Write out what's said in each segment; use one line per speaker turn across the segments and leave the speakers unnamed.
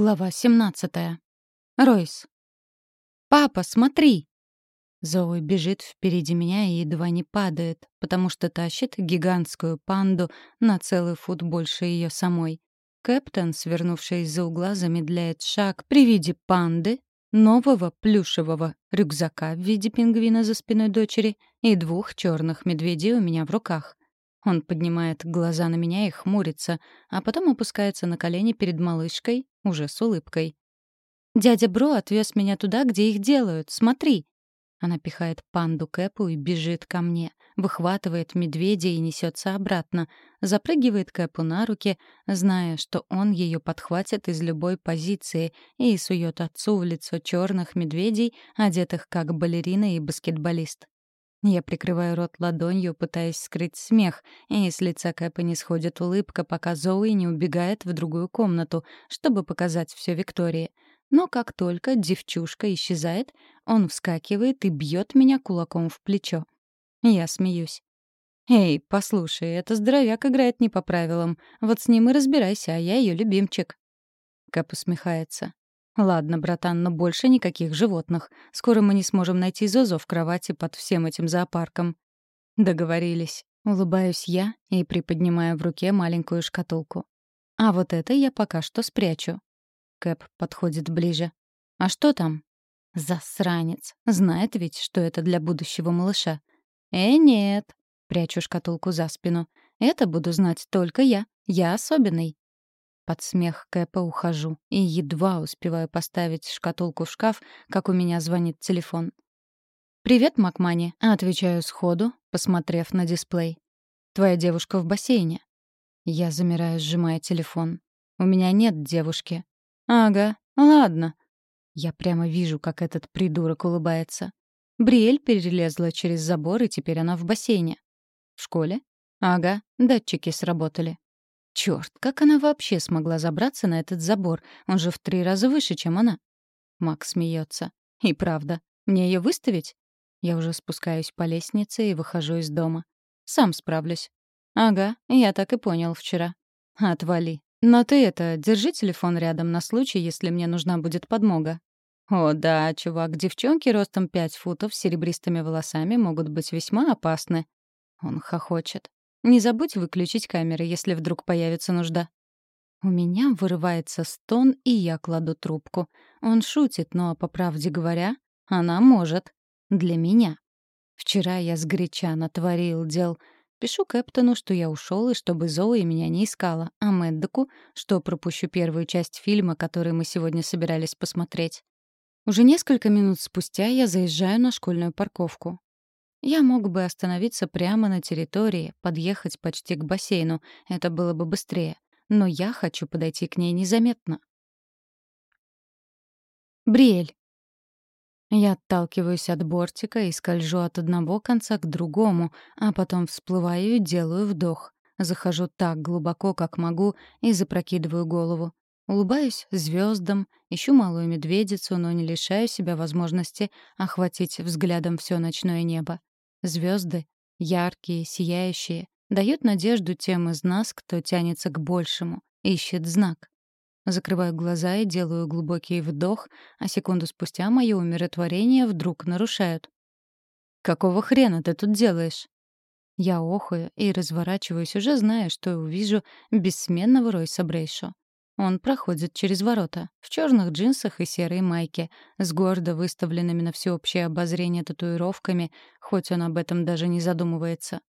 Глава 17. Ройс. «Папа, смотри!» Зоуи бежит впереди меня и едва не падает, потому что тащит гигантскую панду на целый фут больше ее самой. Кэптон, свернувший из-за угла, замедляет шаг при виде панды, нового плюшевого рюкзака в виде пингвина за спиной дочери и двух черных медведей у меня в руках. Он поднимает глаза на меня и хмурится, а потом опускается на колени перед малышкой, уже с улыбкой. «Дядя Бро отвез меня туда, где их делают. Смотри!» Она пихает панду Кэпу и бежит ко мне, выхватывает медведя и несется обратно, запрыгивает Кэпу на руки, зная, что он ее подхватит из любой позиции и сует отцу в лицо черных медведей, одетых как балерина и баскетболист. Я прикрываю рот ладонью, пытаясь скрыть смех, и с лица Кэпа не сходит улыбка, пока Зоуи не убегает в другую комнату, чтобы показать все Виктории. Но как только девчушка исчезает, он вскакивает и бьет меня кулаком в плечо. Я смеюсь. «Эй, послушай, это здоровяк играет не по правилам. Вот с ним и разбирайся, а я ее любимчик». Кэп усмехается. «Ладно, братан, но больше никаких животных. Скоро мы не сможем найти Зозо в кровати под всем этим зоопарком». «Договорились». Улыбаюсь я и приподнимаю в руке маленькую шкатулку. «А вот это я пока что спрячу». Кэп подходит ближе. «А что там?» «Засранец. Знает ведь, что это для будущего малыша». «Э, нет». Прячу шкатулку за спину. «Это буду знать только я. Я особенный». Под смех Кэпа ухожу и едва успеваю поставить шкатулку в шкаф, как у меня звонит телефон. «Привет, Макмани», — отвечаю сходу, посмотрев на дисплей. «Твоя девушка в бассейне». Я замираю, сжимая телефон. «У меня нет девушки». «Ага, ладно». Я прямо вижу, как этот придурок улыбается. Бриэль перелезла через забор, и теперь она в бассейне. В школе? Ага, датчики сработали. Черт, как она вообще смогла забраться на этот забор? Он же в три раза выше, чем она. Макс смеется. И правда, мне ее выставить? Я уже спускаюсь по лестнице и выхожу из дома. Сам справлюсь. Ага, я так и понял вчера. Отвали. Но ты это, держи телефон рядом на случай, если мне нужна будет подмога. О, да, чувак, девчонки ростом пять футов с серебристыми волосами могут быть весьма опасны. Он хохочет. Не забудь выключить камеры, если вдруг появится нужда. У меня вырывается стон, и я кладу трубку. Он шутит, но, по правде говоря, она может. Для меня. Вчера я сгоряча натворил дел. Пишу Кэптону, что я ушел и чтобы Зоуи меня не искала, а Мэддоку, что пропущу первую часть фильма, который мы сегодня собирались посмотреть. Уже несколько минут спустя я заезжаю на школьную парковку. Я мог бы остановиться прямо на территории, подъехать почти к бассейну. Это было бы быстрее. Но я хочу подойти к ней незаметно. Бриэль. Я отталкиваюсь от бортика и скольжу от одного конца к другому, а потом всплываю и делаю вдох. Захожу так глубоко, как могу, и запрокидываю голову. Улыбаюсь звездам, ищу малую медведицу, но не лишаю себя возможности охватить взглядом все ночное небо. Звезды, яркие, сияющие, дают надежду тем из нас, кто тянется к большему, ищет знак. Закрываю глаза и делаю глубокий вдох, а секунду спустя мое умиротворение вдруг нарушают. «Какого хрена ты тут делаешь?» Я охую и разворачиваюсь, уже зная, что увижу бессменного Ройса Брейшо. Он проходит через ворота, в черных джинсах и серой майке, с гордо выставленными на всеобщее обозрение татуировками, хоть он об этом даже не задумывается.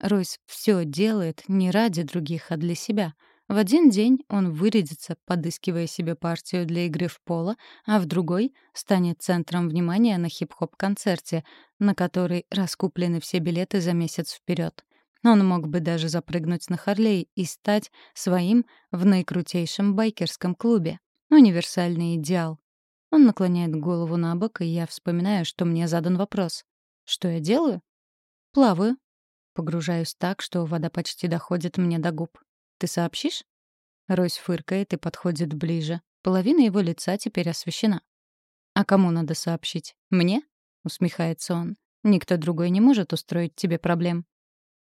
Ройс все делает не ради других, а для себя. В один день он вырядится, подыскивая себе партию для игры в поло, а в другой станет центром внимания на хип-хоп-концерте, на который раскуплены все билеты за месяц вперед. Он мог бы даже запрыгнуть на Харлей и стать своим в наикрутейшем байкерском клубе. Универсальный идеал. Он наклоняет голову на бок, и я вспоминаю, что мне задан вопрос. Что я делаю? Плаваю. Погружаюсь так, что вода почти доходит мне до губ. Ты сообщишь? Ройс фыркает и подходит ближе. Половина его лица теперь освещена. «А кому надо сообщить? Мне?» — усмехается он. «Никто другой не может устроить тебе проблем».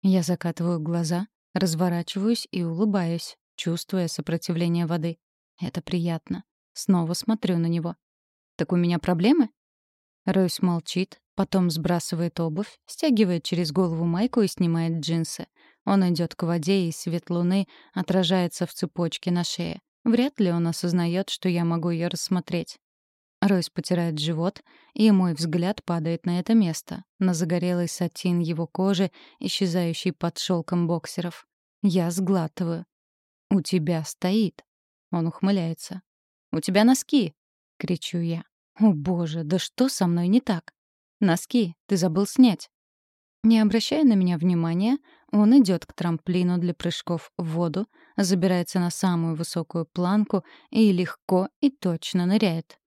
Я закатываю глаза, разворачиваюсь и улыбаюсь, чувствуя сопротивление воды. Это приятно. Снова смотрю на него. «Так у меня проблемы?» Ройс молчит, потом сбрасывает обувь, стягивает через голову майку и снимает джинсы. Он идет к воде, и свет луны отражается в цепочке на шее. Вряд ли он осознает, что я могу ее рассмотреть. Ройс потирает живот, и мой взгляд падает на это место, на загорелый сатин его кожи, исчезающий под шелком боксеров. Я сглатываю. «У тебя стоит». Он ухмыляется. «У тебя носки!» — кричу я. «О боже, да что со мной не так? Носки, ты забыл снять». Не обращая на меня внимания, он идет к трамплину для прыжков в воду, забирается на самую высокую планку и легко и точно ныряет.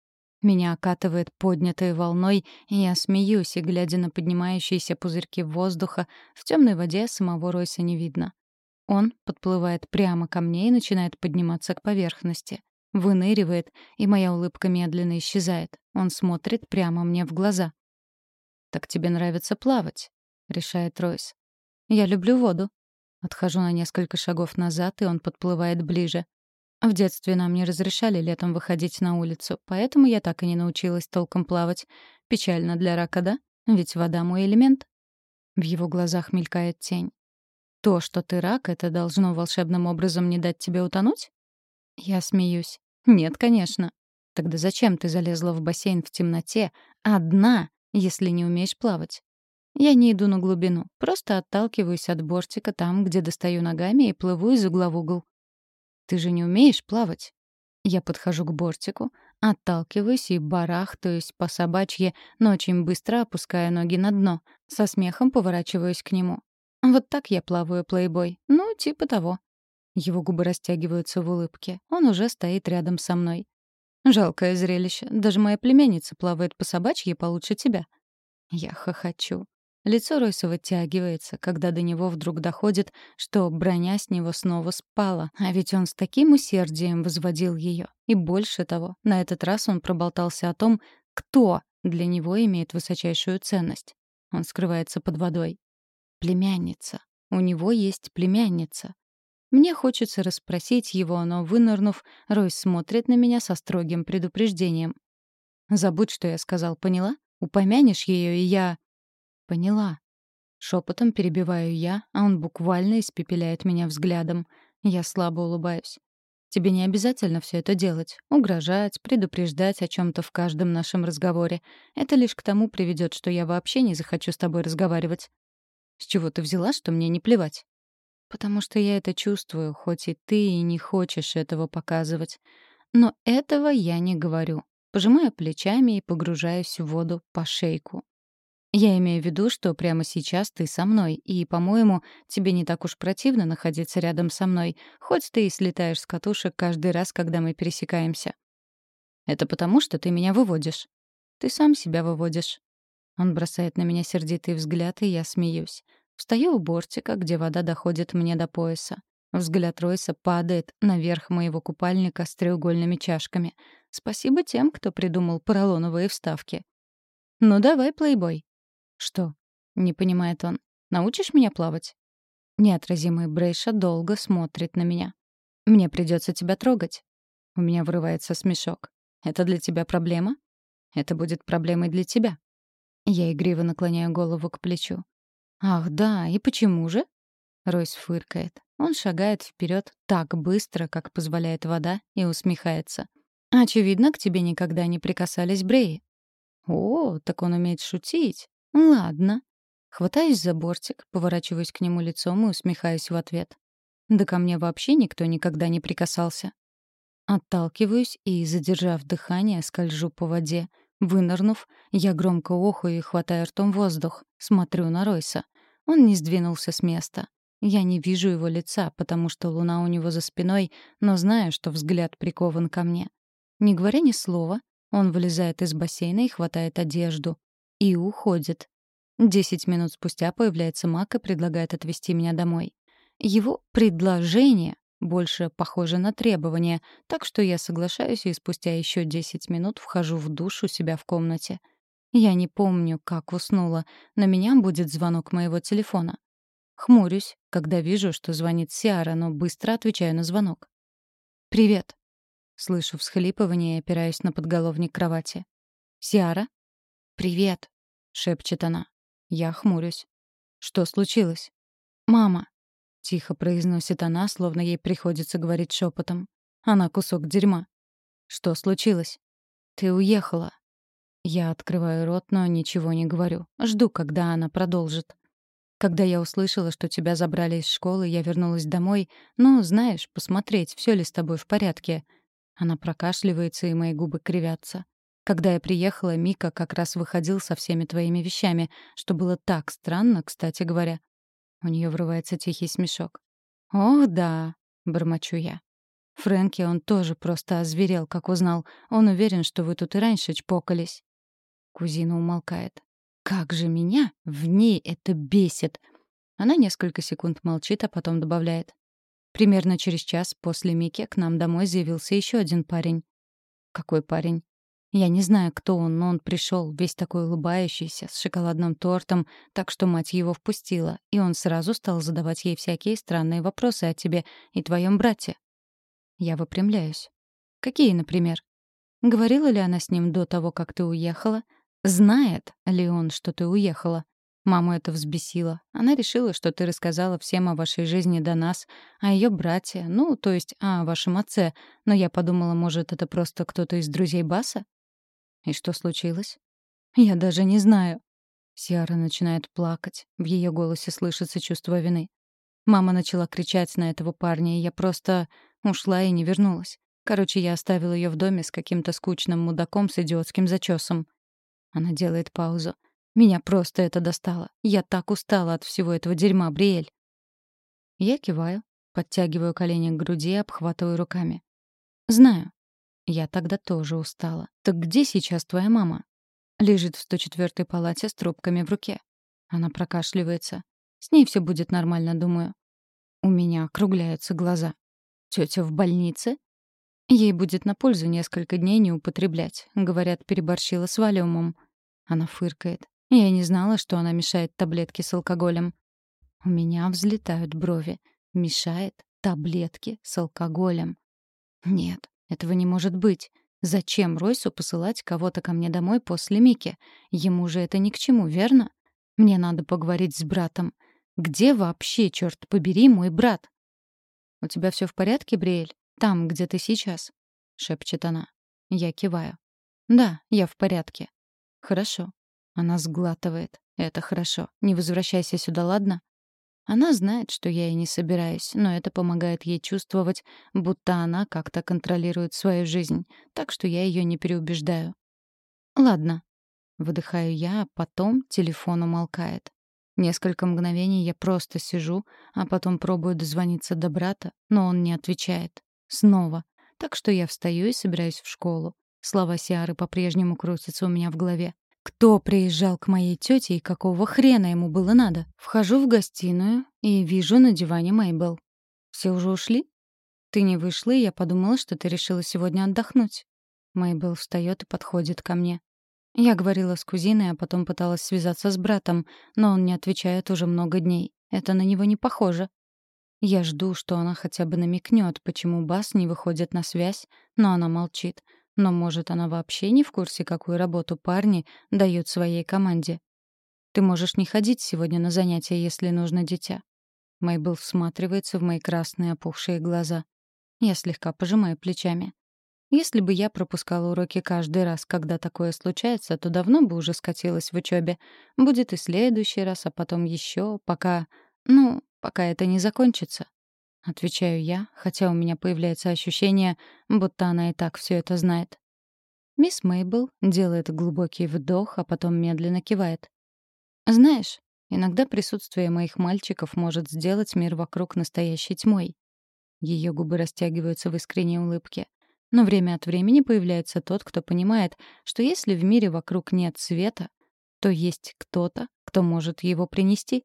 Меня окатывает поднятой волной, и я смеюсь, и, глядя на поднимающиеся пузырьки воздуха, в темной воде самого Ройса не видно. Он подплывает прямо ко мне и начинает подниматься к поверхности. Выныривает, и моя улыбка медленно исчезает. Он смотрит прямо мне в глаза. «Так тебе нравится плавать?» — решает Ройс. «Я люблю воду». Отхожу на несколько шагов назад, и он подплывает ближе. В детстве нам не разрешали летом выходить на улицу, поэтому я так и не научилась толком плавать. Печально для рака, да? Ведь вода — мой элемент. В его глазах мелькает тень. То, что ты рак, это должно волшебным образом не дать тебе утонуть? Я смеюсь. Нет, конечно. Тогда зачем ты залезла в бассейн в темноте, одна, если не умеешь плавать? Я не иду на глубину, просто отталкиваюсь от бортика там, где достаю ногами и плыву из угла в угол. Ты же не умеешь плавать. Я подхожу к бортику, отталкиваюсь и барахтаюсь по собачье, но очень быстро опускаю ноги на дно, со смехом поворачиваюсь к нему. Вот так я плаваю, плейбой. Ну, типа того. Его губы растягиваются в улыбке. Он уже стоит рядом со мной. Жалкое зрелище. Даже моя племянница плавает по собачьи получше тебя. Я хохочу. Лицо Ройса вытягивается, когда до него вдруг доходит, что броня с него снова спала, а ведь он с таким усердием возводил ее. И больше того, на этот раз он проболтался о том, кто для него имеет высочайшую ценность. Он скрывается под водой. Племянница. У него есть племянница. Мне хочется расспросить его, но, вынырнув, Ройс смотрит на меня со строгим предупреждением. «Забудь, что я сказал, поняла? Упомянешь ее, и я...» Поняла. Шепотом перебиваю я, а он буквально испепеляет меня взглядом. Я слабо улыбаюсь. Тебе не обязательно все это делать. Угрожать, предупреждать о чем то в каждом нашем разговоре. Это лишь к тому приведет, что я вообще не захочу с тобой разговаривать. С чего ты взяла, что мне не плевать? Потому что я это чувствую, хоть и ты и не хочешь этого показывать. Но этого я не говорю. Пожимаю плечами и погружаюсь в воду по шейку. Я имею в виду, что прямо сейчас ты со мной, и, по-моему, тебе не так уж противно находиться рядом со мной, хоть ты и слетаешь с катушек каждый раз, когда мы пересекаемся. Это потому, что ты меня выводишь. Ты сам себя выводишь. Он бросает на меня сердитый взгляд, и я смеюсь. Встаю у бортика, где вода доходит мне до пояса. Взгляд Ройса падает наверх моего купальника с треугольными чашками. Спасибо тем, кто придумал поролоновые вставки. «Ну давай, плейбой», «Что?» — не понимает он. «Научишь меня плавать?» Неотразимый Брейша долго смотрит на меня. «Мне придется тебя трогать». У меня вырывается смешок. «Это для тебя проблема?» «Это будет проблемой для тебя». Я игриво наклоняю голову к плечу. «Ах, да, и почему же?» Ройс фыркает. Он шагает вперед так быстро, как позволяет вода, и усмехается. «Очевидно, к тебе никогда не прикасались Бреи». «О, так он умеет шутить. «Ладно». Хватаюсь за бортик, поворачиваюсь к нему лицом и усмехаюсь в ответ. Да ко мне вообще никто никогда не прикасался. Отталкиваюсь и, задержав дыхание, скольжу по воде. Вынырнув, я громко охаю и хватаю ртом воздух. Смотрю на Ройса. Он не сдвинулся с места. Я не вижу его лица, потому что луна у него за спиной, но знаю, что взгляд прикован ко мне. Не говоря ни слова, он вылезает из бассейна и хватает одежду и уходит. Десять минут спустя появляется Мак и предлагает отвезти меня домой. Его предложение больше похоже на требование, так что я соглашаюсь и спустя еще десять минут вхожу в душ у себя в комнате. Я не помню, как уснула, но меня будет звонок моего телефона. Хмурюсь, когда вижу, что звонит Сиара, но быстро отвечаю на звонок. «Привет». Слышу всхлипывание и опираюсь на подголовник кровати. «Сиара?» «Привет», — шепчет она. Я хмурюсь. «Что случилось?» «Мама», — тихо произносит она, словно ей приходится говорить шепотом. Она кусок дерьма. «Что случилось?» «Ты уехала». Я открываю рот, но ничего не говорю. Жду, когда она продолжит. Когда я услышала, что тебя забрали из школы, я вернулась домой. Ну, знаешь, посмотреть, все ли с тобой в порядке. Она прокашливается, и мои губы кривятся. Когда я приехала, Мика как раз выходил со всеми твоими вещами, что было так странно, кстати говоря. У нее врывается тихий смешок. «Ох, да», — бормочу я. Фрэнки, он тоже просто озверел, как узнал. Он уверен, что вы тут и раньше чпокались. Кузина умолкает. «Как же меня в ней это бесит!» Она несколько секунд молчит, а потом добавляет. Примерно через час после Мики к нам домой заявился еще один парень. «Какой парень?» Я не знаю, кто он, но он пришел, весь такой улыбающийся, с шоколадным тортом, так что мать его впустила, и он сразу стал задавать ей всякие странные вопросы о тебе и твоем брате. Я выпрямляюсь. Какие, например? Говорила ли она с ним до того, как ты уехала? Знает ли он, что ты уехала? Маму это взбесило. Она решила, что ты рассказала всем о вашей жизни до нас, о ее брате, ну, то есть о вашем отце. Но я подумала, может, это просто кто-то из друзей Баса? И что случилось? Я даже не знаю. Сиара начинает плакать. В ее голосе слышится чувство вины. Мама начала кричать на этого парня, и я просто ушла и не вернулась. Короче, я оставила ее в доме с каким-то скучным мудаком с идиотским зачесом. Она делает паузу. Меня просто это достало. Я так устала от всего этого дерьма, Бриэль. Я киваю, подтягиваю колени к груди и обхватываю руками. Знаю. Я тогда тоже устала. Так где сейчас твоя мама? Лежит в 104-й палате с трубками в руке. Она прокашливается. С ней все будет нормально, думаю. У меня округляются глаза. Тетя в больнице? Ей будет на пользу несколько дней не употреблять. Говорят, переборщила с валиумом. Она фыркает. Я не знала, что она мешает таблетки с алкоголем. У меня взлетают брови. Мешает таблетки с алкоголем. Нет, этого не может быть. Зачем Ройсу посылать кого-то ко мне домой после Мики? Ему же это ни к чему, верно? Мне надо поговорить с братом. Где вообще, черт побери, мой брат? «У тебя все в порядке, Бриэль? Там, где ты сейчас?» — шепчет она. Я киваю. «Да, я в порядке». «Хорошо». Она сглатывает. «Это хорошо. Не возвращайся сюда, ладно?» Она знает, что я и не собираюсь, но это помогает ей чувствовать, будто она как-то контролирует свою жизнь, так что я ее не переубеждаю. «Ладно». Выдыхаю я, а потом телефон умолкает. Несколько мгновений я просто сижу, а потом пробую дозвониться до брата, но он не отвечает. Снова. Так что я встаю и собираюсь в школу. Слова Сиары по-прежнему крутятся у меня в голове. Кто приезжал к моей тете и какого хрена ему было надо? Вхожу в гостиную и вижу на диване Мейбл. Все уже ушли? Ты не вышла, и я подумала, что ты решила сегодня отдохнуть. Мейбл встает и подходит ко мне. Я говорила с кузиной, а потом пыталась связаться с братом, но он не отвечает уже много дней. Это на него не похоже. Я жду, что она хотя бы намекнет, почему Бас не выходит на связь, но она молчит. Но, может, она вообще не в курсе, какую работу парни дают своей команде. Ты можешь не ходить сегодня на занятия, если нужно дитя. Мейбл всматривается в мои красные опухшие глаза. Я слегка пожимаю плечами. Если бы я пропускала уроки каждый раз, когда такое случается, то давно бы уже скатилась в учебе. Будет и следующий раз, а потом еще, пока... Ну, пока это не закончится. Отвечаю я, хотя у меня появляется ощущение, будто она и так все это знает. Мисс Мейбл делает глубокий вдох, а потом медленно кивает. «Знаешь, иногда присутствие моих мальчиков может сделать мир вокруг настоящей тьмой». Ее губы растягиваются в искренней улыбке. Но время от времени появляется тот, кто понимает, что если в мире вокруг нет света, то есть кто-то, кто может его принести.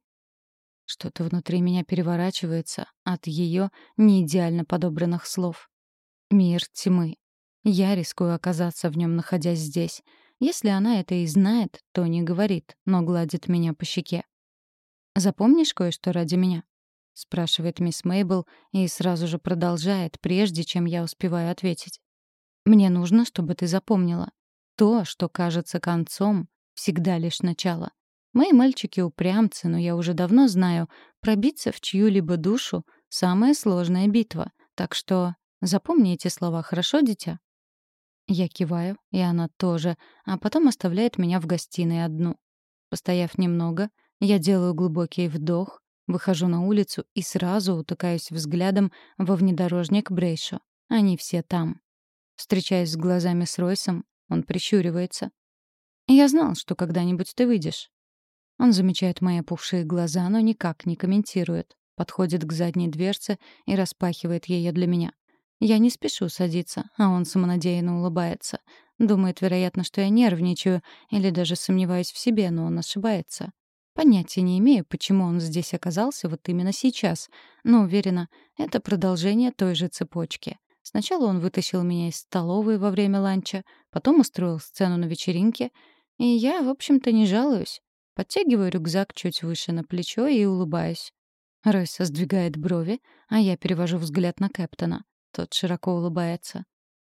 Что-то внутри меня переворачивается от ее неидеально подобранных слов. Мир тьмы. Я рискую оказаться в нем, находясь здесь. Если она это и знает, то не говорит, но гладит меня по щеке. «Запомнишь кое-что ради меня?» — спрашивает мисс Мейбл и сразу же продолжает, прежде чем я успеваю ответить. Мне нужно, чтобы ты запомнила. То, что кажется концом, всегда лишь начало. Мои мальчики упрямцы, но я уже давно знаю, пробиться в чью-либо душу — самая сложная битва. Так что запомни эти слова, хорошо, дитя? Я киваю, и она тоже, а потом оставляет меня в гостиной одну. Постояв немного, я делаю глубокий вдох, выхожу на улицу и сразу утыкаюсь взглядом во внедорожник Брейшо. Они все там. Встречаясь с глазами с Ройсом, он прищуривается. «Я знал, что когда-нибудь ты выйдешь». Он замечает мои опухшие глаза, но никак не комментирует. Подходит к задней дверце и распахивает ее для меня. Я не спешу садиться, а он самонадеянно улыбается. Думает, вероятно, что я нервничаю или даже сомневаюсь в себе, но он ошибается. Понятия не имею, почему он здесь оказался вот именно сейчас, но уверена, это продолжение той же цепочки. Сначала он вытащил меня из столовой во время ланча, потом устроил сцену на вечеринке, и я, в общем-то, не жалуюсь. Подтягиваю рюкзак чуть выше на плечо и улыбаюсь. Ройс сдвигает брови, а я перевожу взгляд на Кэптона. Тот широко улыбается.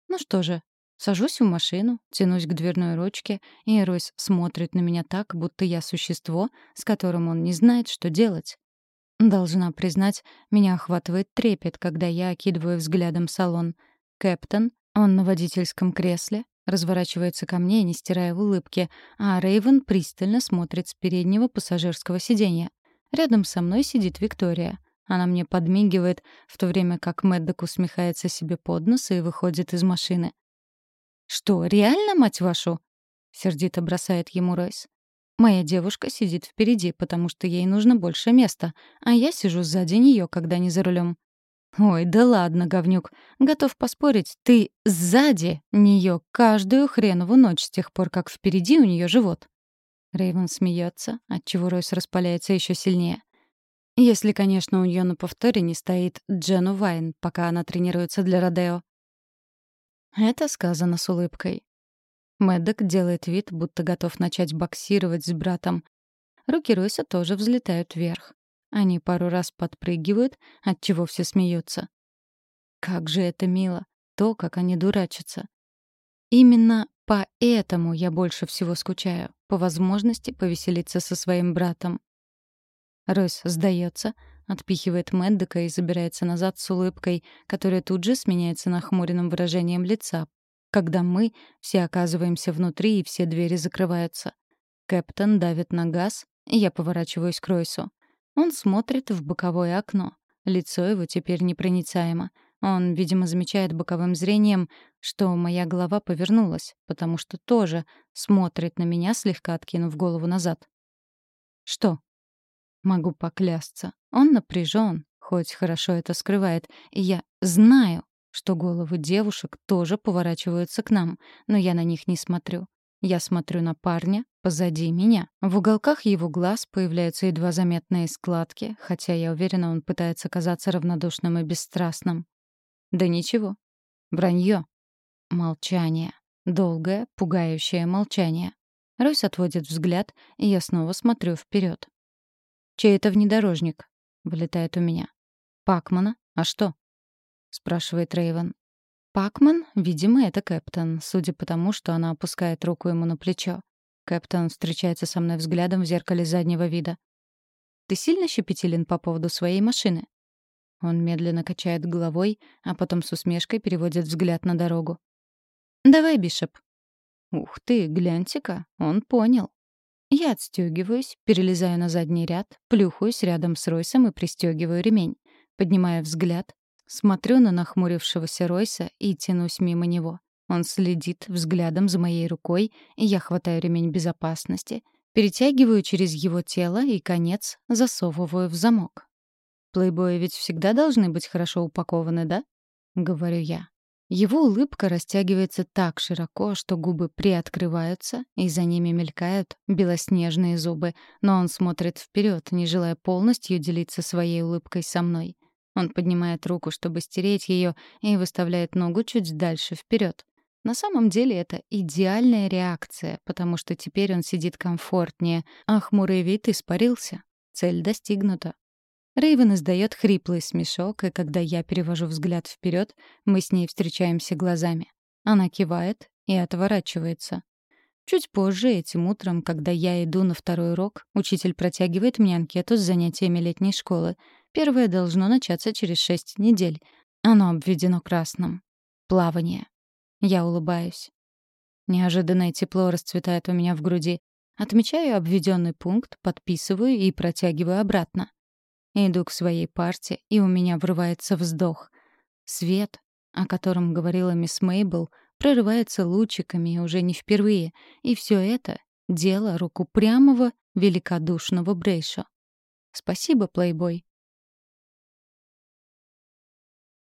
Ну что же, сажусь в машину, тянусь к дверной ручке, и Ройс смотрит на меня так, будто я существо, с которым он не знает, что делать. Должна признать, меня охватывает трепет, когда я окидываю взглядом салон. Кэптон, он на водительском кресле, разворачивается ко мне, не стирая улыбки, а Рейвен пристально смотрит с переднего пассажирского сиденья. Рядом со мной сидит Виктория. Она мне подмигивает, в то время как Мэддок усмехается себе под нос и выходит из машины. «Что, реально, мать вашу?» — сердито бросает ему Ройс. «Моя девушка сидит впереди, потому что ей нужно больше места, а я сижу сзади нее, когда не за рулем. «Ой, да ладно, говнюк. Готов поспорить, ты сзади нее каждую хренову ночь с тех пор, как впереди у нее живот». Рейвен смеется, отчего Ройс распаляется еще сильнее. Если, конечно, у нее на повторе не стоит Джену Вайн, пока она тренируется для Родео. Это сказано с улыбкой. Мэддок делает вид, будто готов начать боксировать с братом. Руки Ройса тоже взлетают вверх. Они пару раз подпрыгивают, от чего все смеются. Как же это мило, то, как они дурачатся. Именно поэтому я больше всего скучаю, по возможности повеселиться со своим братом. Ройс сдается, отпихивает Мэддека и забирается назад с улыбкой, которая тут же сменяется нахмуренным выражением лица, когда мы все оказываемся внутри и все двери закрываются. Кэптон давит на газ, и я поворачиваюсь к Ройсу. Он смотрит в боковое окно. Лицо его теперь непроницаемо. Он, видимо, замечает боковым зрением, что моя голова повернулась, потому что тоже смотрит на меня, слегка откинув голову назад. «Что?» Могу поклясться. Он напряжен, хоть хорошо это скрывает. И я знаю, что головы девушек тоже поворачиваются к нам, но я на них не смотрю. Я смотрю на парня позади меня. В уголках его глаз появляются едва заметные складки, хотя я уверена, он пытается казаться равнодушным и бесстрастным. Да ничего. Вранье. Молчание. Долгое, пугающее молчание. Ройс отводит взгляд, и я снова смотрю вперед. «Чей это внедорожник?» — вылетает у меня. «Пакмана? А что?» — спрашивает Рейвен. Пакман, видимо, это Кэптон, судя по тому, что она опускает руку ему на плечо. Кэптон встречается со мной взглядом в зеркале заднего вида. «Ты сильно щепетилен по поводу своей машины?» Он медленно качает головой, а потом с усмешкой переводит взгляд на дорогу. «Давай, Бишоп». «Ух ты, гляньте-ка, он понял». Я отстегиваюсь, перелезаю на задний ряд, плюхаюсь рядом с Ройсом и пристегиваю ремень. Поднимая взгляд, смотрю на нахмурившегося Ройса и тянусь мимо него. Он следит взглядом за моей рукой, и я хватаю ремень безопасности, перетягиваю через его тело и конец засовываю в замок. «Плейбои ведь всегда должны быть хорошо упакованы, да?» — говорю я. Его улыбка растягивается так широко, что губы приоткрываются, и за ними мелькают белоснежные зубы, но он смотрит вперед, не желая полностью делиться своей улыбкой со мной. Он поднимает руку, чтобы стереть ее, и выставляет ногу чуть дальше вперед. На самом деле это идеальная реакция, потому что теперь он сидит комфортнее, а хмурый вид испарился. Цель достигнута. Рейвен издает хриплый смешок, и когда я перевожу взгляд вперед, мы с ней встречаемся глазами. Она кивает и отворачивается. Чуть позже, этим утром, когда я иду на второй урок, учитель протягивает мне анкету с занятиями летней школы. Первое должно начаться через шесть недель. Оно обведено красным. Плавание. Я улыбаюсь. Неожиданное тепло расцветает у меня в груди. Отмечаю обведенный пункт, подписываю и протягиваю обратно. Иду к своей парте, и у меня врывается вздох. Свет, о котором говорила мисс Мейбл, прорывается лучиками уже не впервые, и все это — дело рук упрямого, великодушного Брейша. Спасибо, плейбой.